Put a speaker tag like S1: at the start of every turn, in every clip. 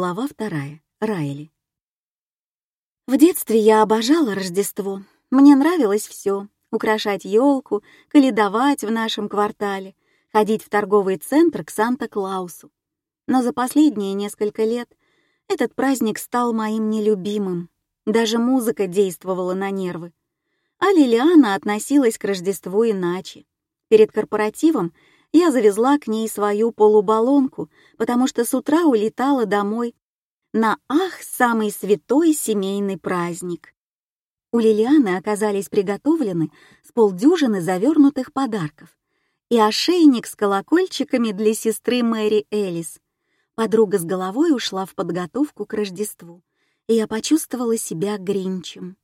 S1: Глава вторая. Райли. В детстве я обожала Рождество. Мне нравилось все: украшать елку, каледовать в нашем квартале, ходить в торговый центр к Санта-Клаусу. Но за последние несколько лет этот праздник стал моим нелюбимым. Даже музыка действовала на нервы. А Лилиана относилась к Рождеству иначе. Перед корпоративом я завезла к ней свою полубаллонку, потому что с утра улетала домой на ах, самый святой семейный праздник. У Лилианы оказались приготовлены с полдюжины завернутых подарков и ошейник с колокольчиками для сестры Мэри Элис. Подруга с головой ушла в подготовку к Рождеству, и я почувствовала себя гринчем.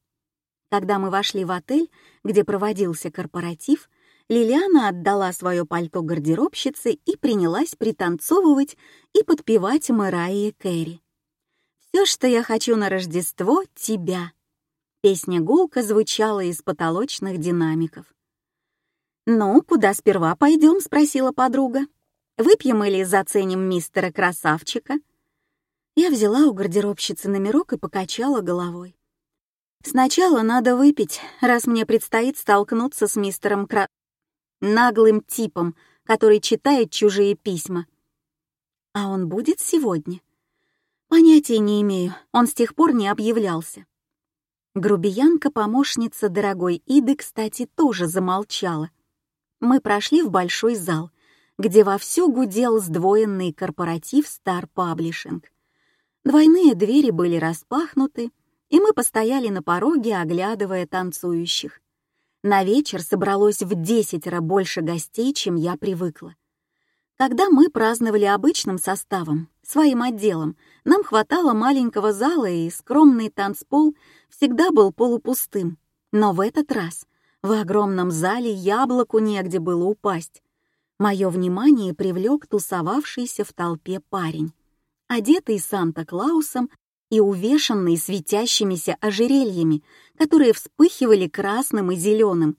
S1: Когда мы вошли в отель, где проводился корпоратив, Лилиана отдала свое пальто гардеробщице и принялась пританцовывать и подпевать Мэрайи Кэрри. «Все, что я хочу на Рождество — тебя». Песня гулко звучала из потолочных динамиков. «Ну, куда сперва пойдем?» — спросила подруга. «Выпьем или заценим мистера Красавчика?» Я взяла у гардеробщицы номерок и покачала головой. «Сначала надо выпить, раз мне предстоит столкнуться с мистером Кра наглым типом, который читает чужие письма. А он будет сегодня? Понятия не имею, он с тех пор не объявлялся. Грубиянка-помощница дорогой Иды, кстати, тоже замолчала. Мы прошли в большой зал, где вовсю гудел сдвоенный корпоратив Star Publishing. Двойные двери были распахнуты, и мы постояли на пороге, оглядывая танцующих. На вечер собралось в десятеро больше гостей, чем я привыкла. Когда мы праздновали обычным составом, своим отделом, нам хватало маленького зала, и скромный танцпол всегда был полупустым. Но в этот раз в огромном зале яблоку негде было упасть. Мое внимание привлек тусовавшийся в толпе парень, одетый Санта-Клаусом и увешанный светящимися ожерельями, которые вспыхивали красным и зеленым.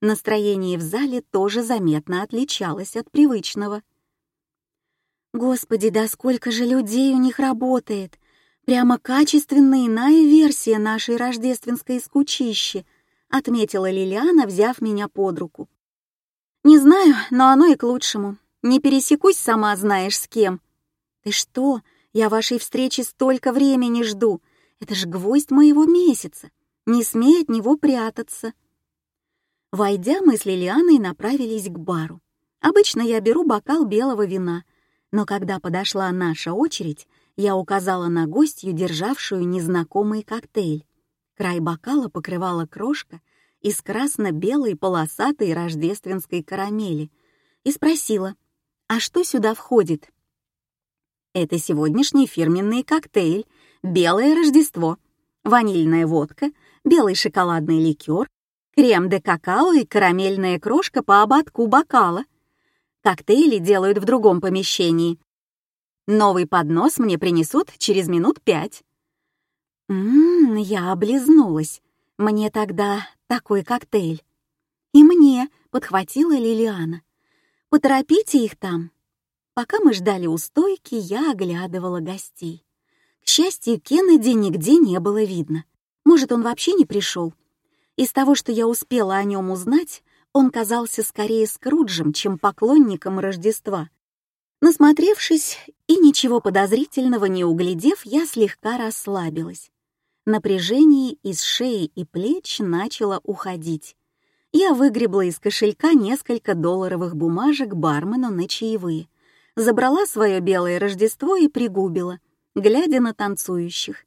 S1: Настроение в зале тоже заметно отличалось от привычного. Господи, да сколько же людей у них работает! Прямо качественная иная версия нашей рождественской скучищи, отметила Лилиана, взяв меня под руку. Не знаю, но оно и к лучшему. Не пересекусь сама знаешь с кем. Ты что? Я вашей встречи столько времени жду. Это ж гвоздь моего месяца. Не смей от него прятаться. Войдя, мы с Лилианой направились к бару. Обычно я беру бокал белого вина, но когда подошла наша очередь, я указала на гостью, державшую незнакомый коктейль. Край бокала покрывала крошка из красно-белой полосатой рождественской карамели и спросила, а что сюда входит? Это сегодняшний фирменный коктейль «Белое Рождество», ванильная водка, белый шоколадный ликер, крем де какао и карамельная крошка по ободку бокала. Коктейли делают в другом помещении. Новый поднос мне принесут через минут пять. Ммм, я облизнулась. Мне тогда такой коктейль. И мне, подхватила Лилиана. Поторопите их там. Пока мы ждали у стойки, я оглядывала гостей. К счастью, Кеннеди нигде не было видно. Может, он вообще не пришел. Из того, что я успела о нем узнать, он казался скорее Скруджем, чем поклонником Рождества. Насмотревшись и ничего подозрительного не углядев, я слегка расслабилась. Напряжение из шеи и плеч начало уходить. Я выгребла из кошелька несколько долларовых бумажек бармену на чаевые — забрала свое белое Рождество и пригубила, глядя на танцующих.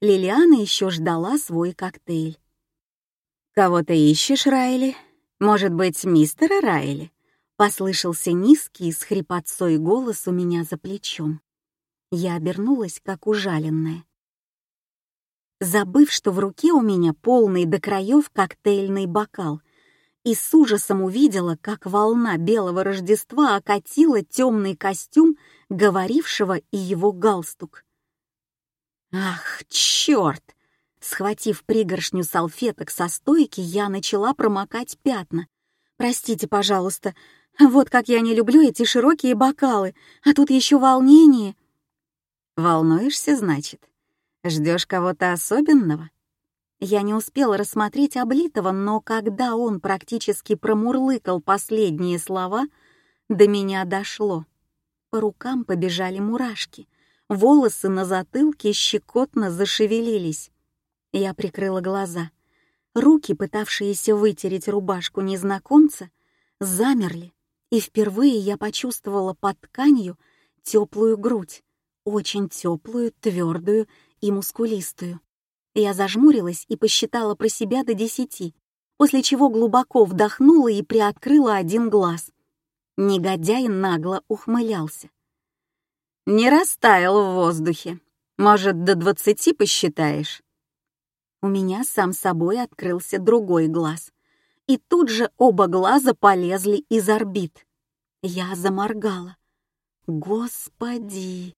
S1: Лилиана еще ждала свой коктейль. «Кого ты ищешь, Райли? Может быть, мистера Райли?» Послышался низкий с хрипотцой голос у меня за плечом. Я обернулась, как ужаленная. Забыв, что в руке у меня полный до краев коктейльный бокал — и с ужасом увидела, как волна белого Рождества окатила темный костюм говорившего и его галстук. «Ах, черт!» Схватив пригоршню салфеток со стойки, я начала промокать пятна. «Простите, пожалуйста, вот как я не люблю эти широкие бокалы, а тут еще волнение». Волнуешься, значит? Ждешь кого-то особенного? Я не успела рассмотреть облитого, но когда он практически промурлыкал последние слова, до меня дошло. По рукам побежали мурашки, волосы на затылке щекотно зашевелились. Я прикрыла глаза. Руки, пытавшиеся вытереть рубашку незнакомца, замерли, и впервые я почувствовала под тканью теплую грудь, очень теплую, твердую и мускулистую. Я зажмурилась и посчитала про себя до десяти, после чего глубоко вдохнула и приоткрыла один глаз. Негодяй нагло ухмылялся. «Не растаял в воздухе. Может, до двадцати посчитаешь?» У меня сам собой открылся другой глаз, и тут же оба глаза полезли из орбит. Я заморгала. Господи!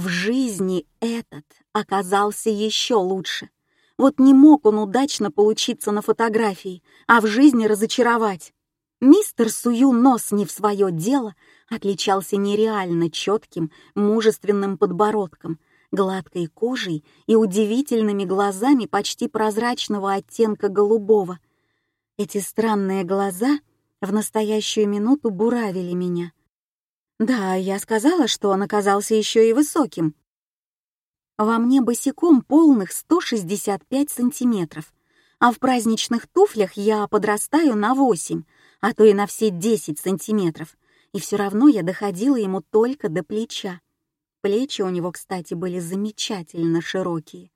S1: В жизни этот оказался еще лучше. Вот не мог он удачно получиться на фотографии, а в жизни разочаровать. Мистер Сую нос не в свое дело отличался нереально четким, мужественным подбородком, гладкой кожей и удивительными глазами почти прозрачного оттенка голубого. Эти странные глаза в настоящую минуту буравили меня — да, я сказала, что он оказался еще и высоким. Во мне босиком полных 165 сантиметров, а в праздничных туфлях я подрастаю на 8, а то и на все 10 сантиметров, и все равно я доходила ему только до плеча. Плечи у него, кстати, были замечательно широкие.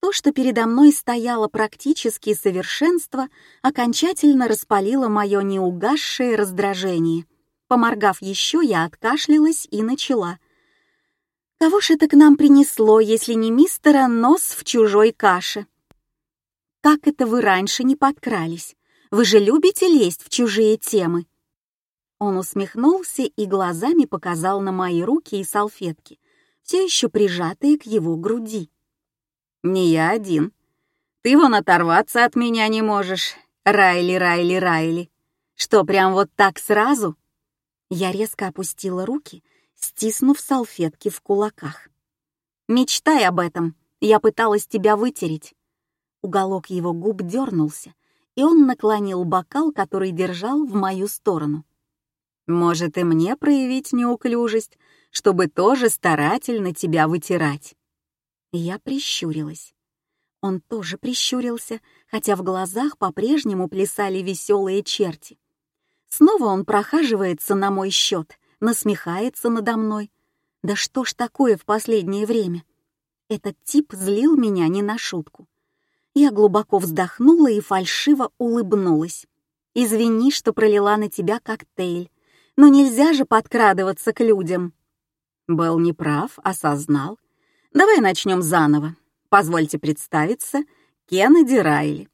S1: То, что передо мной стояло практически совершенство, окончательно распалило мое неугасшее раздражение — Поморгав еще, я откашлялась и начала. «Кого ж это к нам принесло, если не мистера нос в чужой каше?» «Как это вы раньше не подкрались? Вы же любите лезть в чужие темы?» Он усмехнулся и глазами показал на мои руки и салфетки, все еще прижатые к его груди. «Не я один. Ты вон оторваться от меня не можешь, Райли, Райли, Райли. Что, прям вот так сразу?» Я резко опустила руки, стиснув салфетки в кулаках. «Мечтай об этом, я пыталась тебя вытереть». Уголок его губ дернулся, и он наклонил бокал, который держал в мою сторону. «Может, и мне проявить неуклюжесть, чтобы тоже старательно тебя вытирать?» Я прищурилась. Он тоже прищурился, хотя в глазах по-прежнему плясали веселые черти. Снова он прохаживается на мой счет, насмехается надо мной. Да что ж такое в последнее время? Этот тип злил меня не на шутку. Я глубоко вздохнула и фальшиво улыбнулась. «Извини, что пролила на тебя коктейль, но нельзя же подкрадываться к людям». Был неправ, осознал. Давай начнем заново. Позвольте представиться, Кеннеди Райли.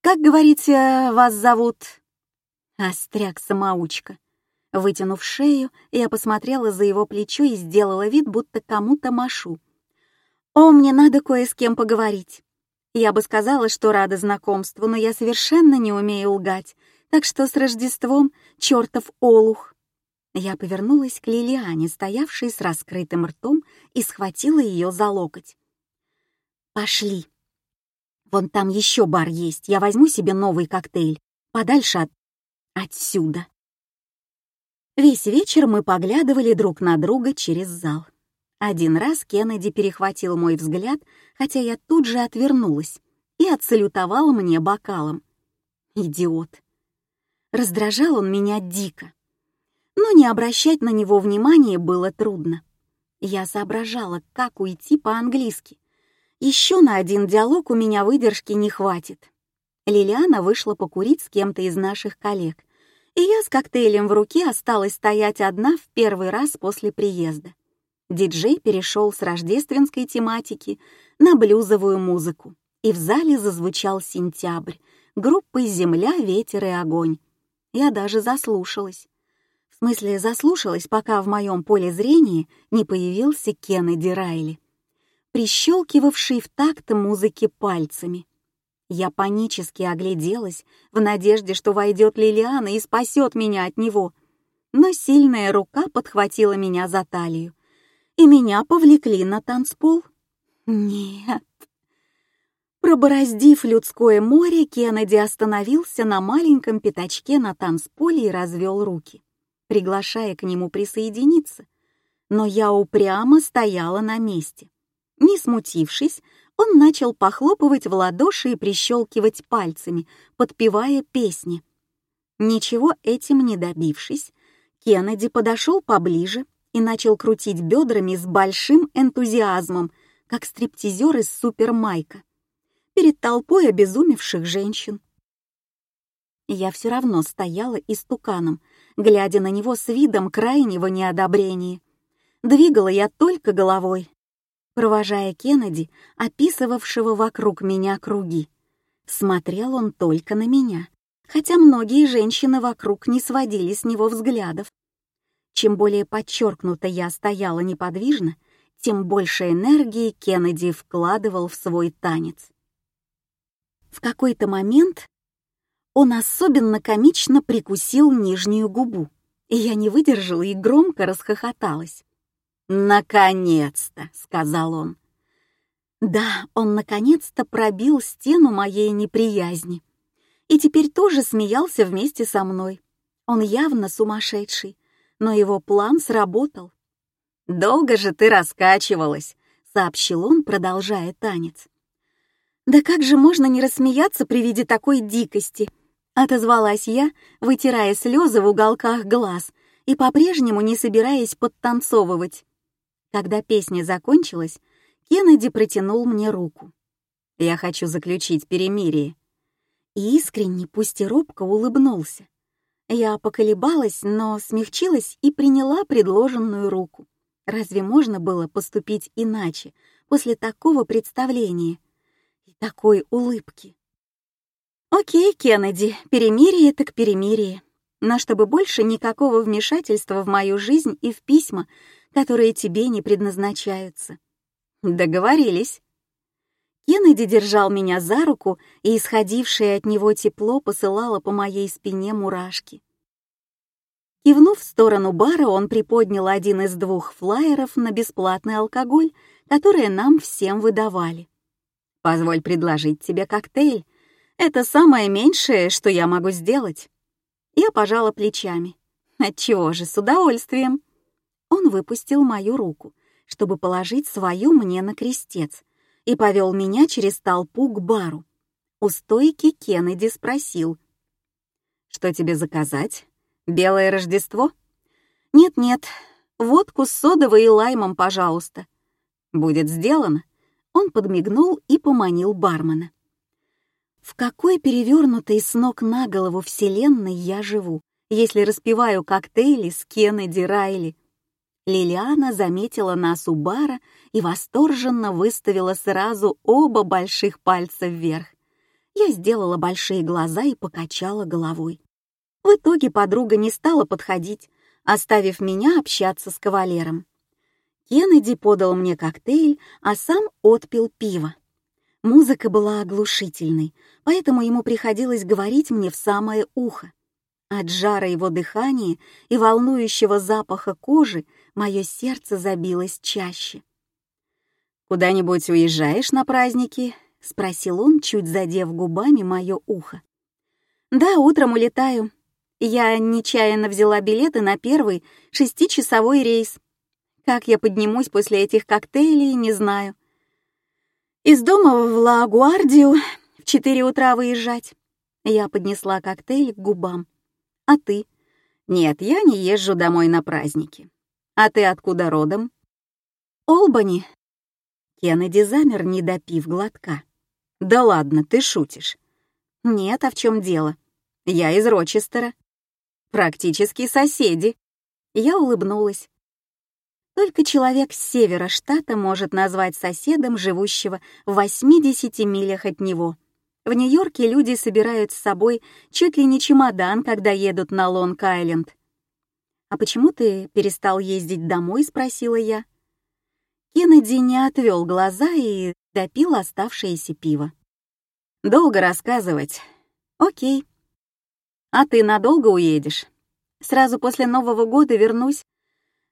S1: Как, говорите, вас зовут? Остряк-самоучка. Вытянув шею, я посмотрела за его плечо и сделала вид, будто кому-то машу. «О, мне надо кое с кем поговорить. Я бы сказала, что рада знакомству, но я совершенно не умею лгать, так что с Рождеством чертов олух». Я повернулась к Лилиане, стоявшей с раскрытым ртом, и схватила ее за локоть. «Пошли. Вон там еще бар есть, я возьму себе новый коктейль, подальше от Отсюда. Весь вечер мы поглядывали друг на друга через зал. Один раз Кеннеди перехватил мой взгляд, хотя я тут же отвернулась, и отсалютовал мне бокалом. Идиот. Раздражал он меня дико. Но не обращать на него внимания было трудно. Я соображала, как уйти по-английски. Еще на один диалог у меня выдержки не хватит. Лилиана вышла покурить с кем-то из наших коллег, и я с коктейлем в руке осталась стоять одна в первый раз после приезда. Диджей перешел с рождественской тематики на блюзовую музыку, и в зале зазвучал «Сентябрь» группой «Земля, ветер и огонь». Я даже заслушалась. В смысле, заслушалась, пока в моем поле зрения не появился Кеннеди Райли, прищелкивавший в такт музыки пальцами — я панически огляделась в надежде, что войдет Лилиана и спасет меня от него. Но сильная рука подхватила меня за талию. и меня повлекли на танцпол. Нет. Пробороздив людское море, Кеннеди остановился на маленьком пятачке на танцполе и развел руки, приглашая к нему присоединиться. Но я упрямо стояла на месте. Не смутившись, он начал похлопывать в ладоши и прищелкивать пальцами, подпевая песни. Ничего этим не добившись, Кеннеди подошел поближе и начал крутить бедрами с большим энтузиазмом, как стриптизер из супермайка, перед толпой обезумевших женщин. Я все равно стояла истуканом, глядя на него с видом крайнего неодобрения. Двигала я только головой, провожая Кеннеди, описывавшего вокруг меня круги. Смотрел он только на меня, хотя многие женщины вокруг не сводили с него взглядов. Чем более подчеркнуто я стояла неподвижно, тем больше энергии Кеннеди вкладывал в свой танец. В какой-то момент он особенно комично прикусил нижнюю губу, и я не выдержала и громко расхохоталась. «Наконец-то!» — сказал он. Да, он наконец-то пробил стену моей неприязни. И теперь тоже смеялся вместе со мной. Он явно сумасшедший, но его план сработал. «Долго же ты раскачивалась», — сообщил он, продолжая танец. «Да как же можно не рассмеяться при виде такой дикости?» — отозвалась я, вытирая слезы в уголках глаз и по-прежнему не собираясь подтанцовывать. Когда песня закончилась, Кеннеди протянул мне руку. «Я хочу заключить перемирие». И искренне, пусть и робко, улыбнулся. Я поколебалась, но смягчилась и приняла предложенную руку. Разве можно было поступить иначе после такого представления и такой улыбки? Окей, Кеннеди, перемирие так перемирие. Но чтобы больше никакого вмешательства в мою жизнь и в письма, которые тебе не предназначаются. Договорились. Кеннеди держал меня за руку, и исходившее от него тепло посылало по моей спине мурашки. Кивнув в сторону бара, он приподнял один из двух флаеров на бесплатный алкоголь, который нам всем выдавали. «Позволь предложить тебе коктейль. Это самое меньшее, что я могу сделать». Я пожала плечами. «Отчего же, с удовольствием». Он выпустил мою руку, чтобы положить свою мне на крестец, и повел меня через толпу к бару. У стойки Кеннеди спросил. «Что тебе заказать? Белое Рождество?» «Нет-нет, водку с содовой и лаймом, пожалуйста». «Будет сделано». Он подмигнул и поманил бармена. В какой перевернутой с ног на голову вселенной я живу, если распиваю коктейли с Кеннеди Райли? Лилиана заметила нас у бара и восторженно выставила сразу оба больших пальца вверх. Я сделала большие глаза и покачала головой. В итоге подруга не стала подходить, оставив меня общаться с кавалером. Кеннеди подал мне коктейль, а сам отпил пиво. Музыка была оглушительной, поэтому ему приходилось говорить мне в самое ухо. От жара его дыхания и волнующего запаха кожи мое сердце забилось чаще. «Куда-нибудь уезжаешь на праздники?» — спросил он, чуть задев губами мое ухо. «Да, утром улетаю. Я нечаянно взяла билеты на первый шестичасовой рейс. Как я поднимусь после этих коктейлей, не знаю. Из дома в Ла-Гуардию в четыре утра выезжать». Я поднесла коктейль к губам. «А ты?» «Нет, я не езжу домой на праздники. А ты откуда родом?» «Олбани». Кеннеди замер, не допив глотка. «Да ладно, ты шутишь». «Нет, а в чем дело?» «Я из Рочестера». «Практически соседи». Я улыбнулась. Только человек с севера штата может назвать соседом живущего в 80 милях от него. В Нью-Йорке люди собирают с собой чуть ли не чемодан, когда едут на Лонг-Айленд. «А почему ты перестал ездить домой?» — спросила я. Кеннеди не отвел глаза и допил оставшееся пиво. «Долго рассказывать. Окей. А ты надолго уедешь? Сразу после Нового года вернусь.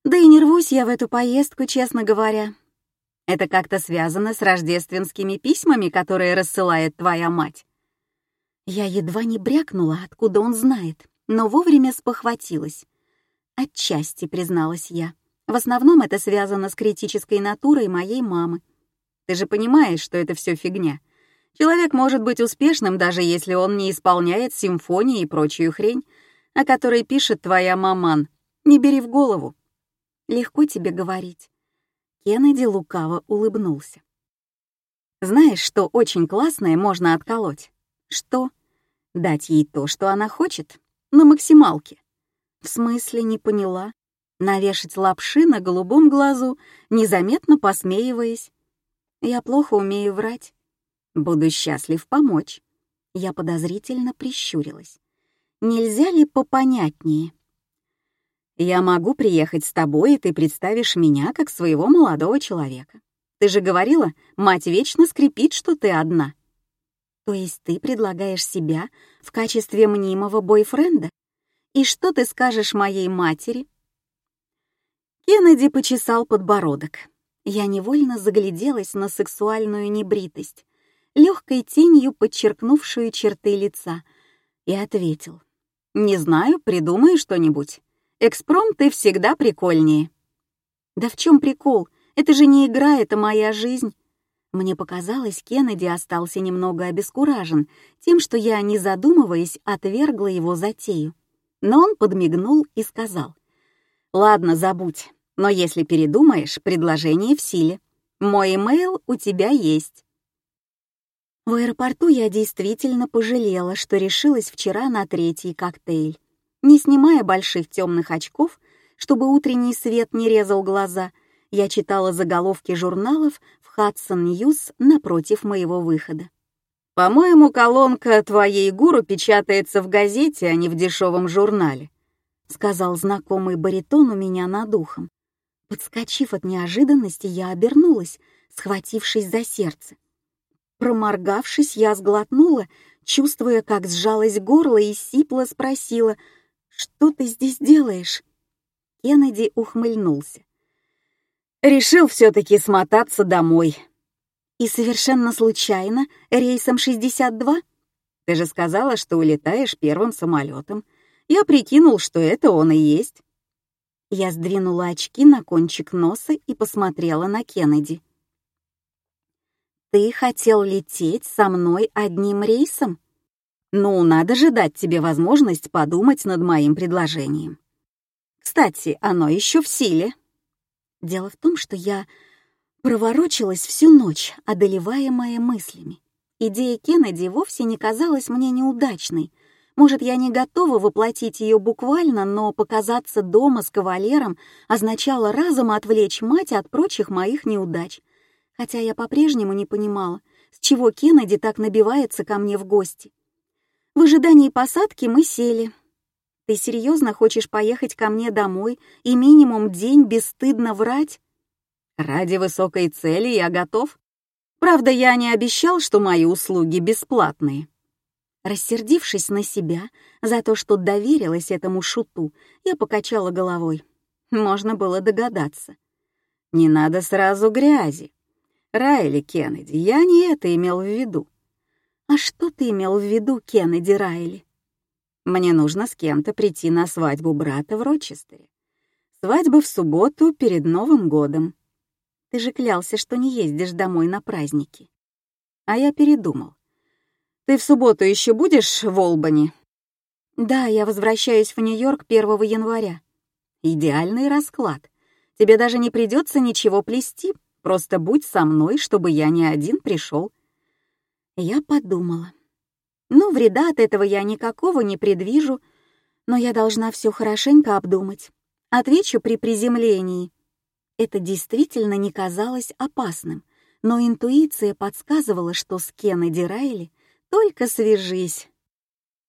S1: Да и не рвусь я в эту поездку, честно говоря. Это как-то связано с рождественскими письмами, которые рассылает твоя мать. Я едва не брякнула, откуда он знает, но вовремя спохватилась. Отчасти, призналась я. В основном это связано с критической натурой моей мамы. Ты же понимаешь, что это все фигня. Человек может быть успешным, даже если он не исполняет симфонии и прочую хрень, о которой пишет твоя маман. Не бери в голову. Легко тебе говорить. Кеннеди лукаво улыбнулся. Знаешь, что очень классное можно отколоть? Что? Дать ей то, что она хочет? На максималке. В смысле, не поняла? Навешать лапши на голубом глазу, незаметно посмеиваясь. Я плохо умею врать. Буду счастлив помочь. Я подозрительно прищурилась. Нельзя ли попонятнее? Я могу приехать с тобой, и ты представишь меня как своего молодого человека. Ты же говорила, мать вечно скрипит, что ты одна. То есть ты предлагаешь себя в качестве мнимого бойфренда? И что ты скажешь моей матери? Кеннеди почесал подбородок. Я невольно загляделась на сексуальную небритость, легкой тенью подчеркнувшую черты лица, и ответил. «Не знаю, придумай что-нибудь. Экспром ты всегда прикольнее». «Да в чем прикол? Это же не игра, это моя жизнь». Мне показалось, Кеннеди остался немного обескуражен тем, что я, не задумываясь, отвергла его затею. Но он подмигнул и сказал. «Ладно, забудь, но если передумаешь, предложение в силе. Мой имейл у тебя есть». В аэропорту я действительно пожалела, что решилась вчера на третий коктейль. Не снимая больших темных очков, чтобы утренний свет не резал глаза, я читала заголовки журналов в Hudson News напротив моего выхода. «По-моему, колонка твоей гуру печатается в газете, а не в дешевом журнале», сказал знакомый баритон у меня над ухом. Подскочив от неожиданности, я обернулась, схватившись за сердце. Проморгавшись, я сглотнула, чувствуя, как сжалось горло и сипло спросила — «Что ты здесь делаешь?» Кеннеди ухмыльнулся. «Решил все-таки смотаться домой». «И совершенно случайно, рейсом 62?» «Ты же сказала, что улетаешь первым самолетом. Я прикинул, что это он и есть». Я сдвинула очки на кончик носа и посмотрела на Кеннеди. «Ты хотел лететь со мной одним рейсом?» Ну, надо же дать тебе возможность подумать над моим предложением. Кстати, оно еще в силе. Дело в том, что я проворочилась всю ночь, одолеваемая мыслями. Идея Кеннеди вовсе не казалась мне неудачной. Может, я не готова воплотить ее буквально, но показаться дома с кавалером означало разом отвлечь мать от прочих моих неудач. Хотя я по-прежнему не понимала, с чего Кеннеди так набивается ко мне в гости. В ожидании посадки мы сели. Ты серьезно хочешь поехать ко мне домой и минимум день бесстыдно врать? Ради высокой цели я готов. Правда, я не обещал, что мои услуги бесплатные. Рассердившись на себя за то, что доверилась этому шуту, я покачала головой. Можно было догадаться. Не надо сразу грязи. Райли Кеннеди, я не это имел в виду. «А что ты имел в виду, Кеннеди Райли?» «Мне нужно с кем-то прийти на свадьбу брата в Рочестере. Свадьба в субботу перед Новым годом. Ты же клялся, что не ездишь домой на праздники». А я передумал. «Ты в субботу еще будешь в Олбани?» «Да, я возвращаюсь в Нью-Йорк 1 января». «Идеальный расклад. Тебе даже не придется ничего плести, просто будь со мной, чтобы я не один пришел. Я подумала. Ну, вреда от этого я никакого не предвижу, но я должна все хорошенько обдумать. Отвечу при приземлении. Это действительно не казалось опасным, но интуиция подсказывала, что с Кеннеди Райли только свяжись,